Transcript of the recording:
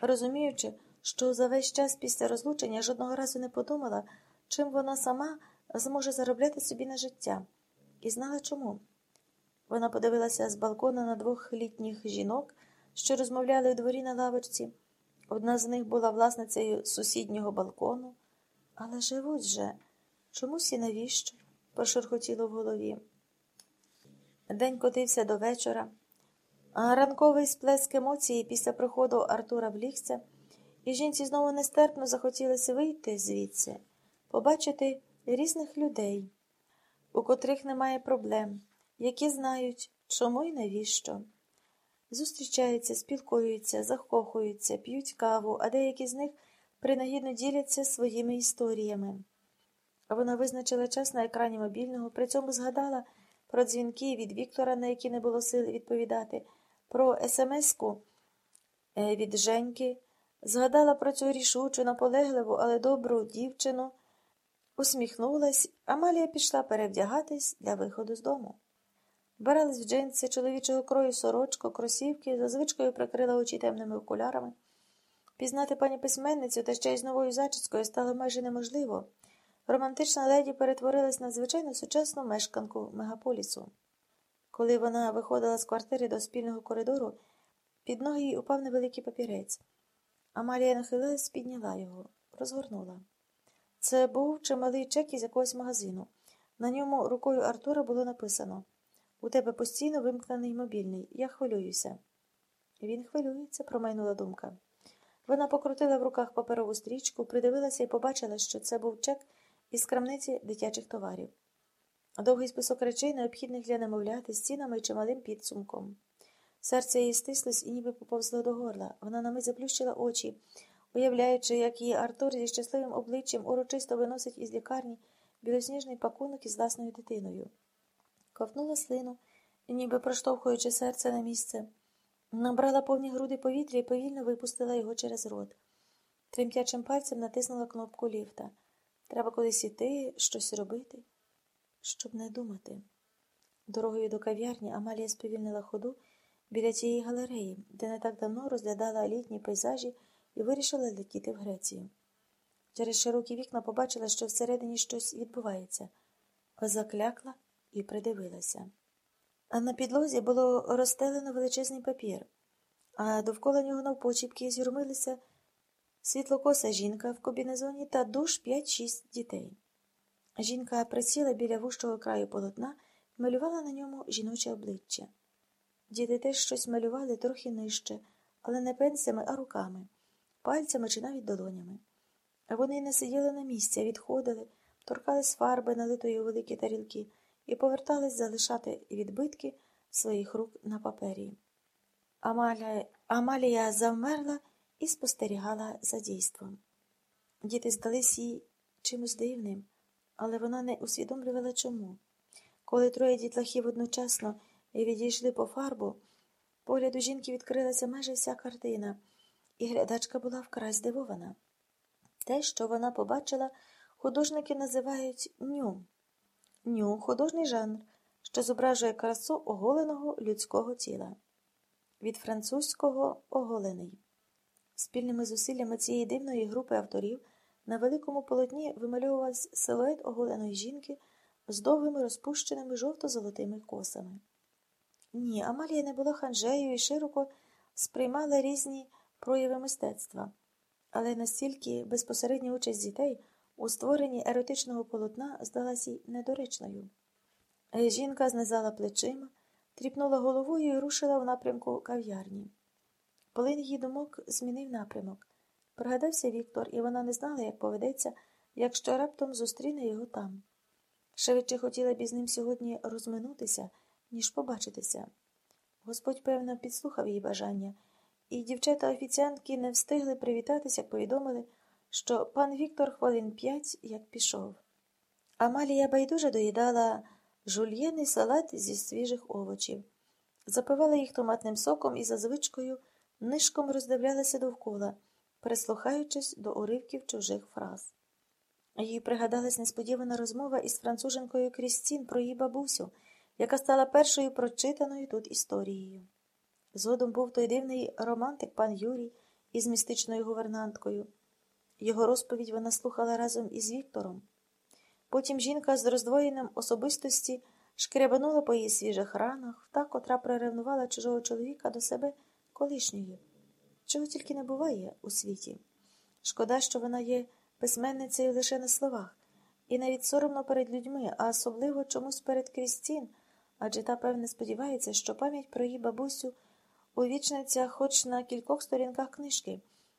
розуміючи, що за весь час після розлучення жодного разу не подумала, чим вона сама зможе заробляти собі на життя, і знала чому. Вона подивилася з балкона на двох літніх жінок, що розмовляли у дворі на лавочці. Одна з них була власницею сусіднього балкону. Але живуть же, чомусь і навіщо? прошурхотіло в голові. День котився до вечора, ранковий сплеск емоції після приходу Артура влігся, і жінці знову нестерпно захотілося вийти звідси, побачити різних людей, у котрих немає проблем, які знають, чому і навіщо. Зустрічаються, спілкуються, закохуються, п'ють каву, а деякі з них принагідно діляться своїми історіями. Вона визначила час на екрані мобільного, при цьому згадала про дзвінки від Віктора, на які не було сили відповідати, про смс-ку е, від Женьки, згадала про цю рішучу, наполегливу, але добру дівчину, усміхнулась, Амалія пішла перевдягатись для виходу з дому. Вбирались в джинси чоловічого крою сорочку, кросівки, за звичкою прикрила очі темними окулярами. Пізнати пані письменницю та ще й з новою зачіскою стало майже неможливо. Романтична леді перетворилась на звичайну сучасну мешканку мегаполісу. Коли вона виходила з квартири до спільного коридору, під ноги їй упав невеликий папірець. Амалія нахилилась, підняла його, розгорнула. Це був чималий чек із якогось магазину. На ньому рукою Артура було написано У тебе постійно вимкнений мобільний. Я хвилююся. Він хвилюється, промайнула думка. Вона покрутила в руках паперову стрічку, придивилася і побачила, що це був чек із крамниці дитячих товарів. Довгий список речей, необхідних для немовляти, з цінами і чималим підсумком. Серце її стислось і ніби поповзло до горла. Вона на мить заплющила очі, уявляючи, як її Артур зі щасливим обличчям урочисто виносить із лікарні білосніжний пакунок із власною дитиною. Ковтнула слину, ніби проштовхуючи серце на місце. Набрала повні груди повітря і повільно випустила його через рот. Тремтячим пальцем натиснула кнопку ліфта. Треба кудись іти, щось робити, щоб не думати. Дорогою до кав'ярні Амалія сповільнила ходу біля цієї галереї, де не так давно розглядала літні пейзажі і вирішила летіти в Грецію. Через широкі вікна побачила, що всередині щось відбувається, заклякла і придивилася. А на підлозі було розстелено величезний папір, а довкола нього навпочіпки зюрмилися світлокоса жінка в комбінезоні та душ 5-6 дітей. Жінка присіла біля вущого краю полотна малювала на ньому жіноче обличчя. Діти теж щось малювали трохи нижче, але не пенсями, а руками, пальцями чи навіть долонями. Вони не сиділи на місці, відходили, торкались фарби, налитої у великі тарілки, і повертались залишати відбитки своїх рук на папері. Амалія, Амалія завмерла і спостерігала за дійством. Діти здались їй чимось дивним, але вона не усвідомлювала чому. Коли троє дітлахів одночасно відійшли по фарбу, погляду жінки відкрилася майже вся картина, і глядачка була вкрай здивована. Те, що вона побачила, художники називають ню. Ню художній жанр, що зображує красу оголеного людського тіла. Від французького оголений. Спільними зусиллями цієї дивної групи авторів на великому полотні вимальовувався силует оголеної жінки з довгими розпущеними жовто-золотими косами. Ні, Амалія не була ханжею і широко сприймала різні прояви мистецтва, але настільки безпосередня участь дітей у створенні еротичного полотна здалася й недоречною. Жінка знизала плечима, тріпнула головою і рушила в напрямку кав'ярні. Полин її думок змінив напрямок. Пригадався Віктор, і вона не знала, як поведеться, якщо раптом зустріне його там. Швидше хотіла б із ним сьогодні розминутися, ніж побачитися. Господь, певно, підслухав її бажання, і дівчата офіціантки не встигли привітатися, повідомили, що пан Віктор хвилин п'ять як пішов. Амалія байдуже доїдала жульєний салат зі свіжих овочів, запивала їх томатним соком і за звичкою нишком роздивлялася довкола, прислухаючись до уривків чужих фраз. Їй пригадалась несподівана розмова із француженкою Крістін про її бабусю, яка стала першою прочитаною тут історією. Згодом був той дивний романтик пан Юрій, із містичною гувернанткою. Його розповідь вона слухала разом із Віктором. Потім жінка з роздвоєнням особистості шкрябанула по її свіжих ранах, та, котра приревнувала чужого чоловіка до себе колишньої, чого тільки не буває у світі. Шкода, що вона є письменницею лише на словах, і навіть соромно перед людьми, а особливо чомусь перед Крістін, адже та, певне, сподівається, що пам'ять про її бабусю увічниться хоч на кількох сторінках книжки.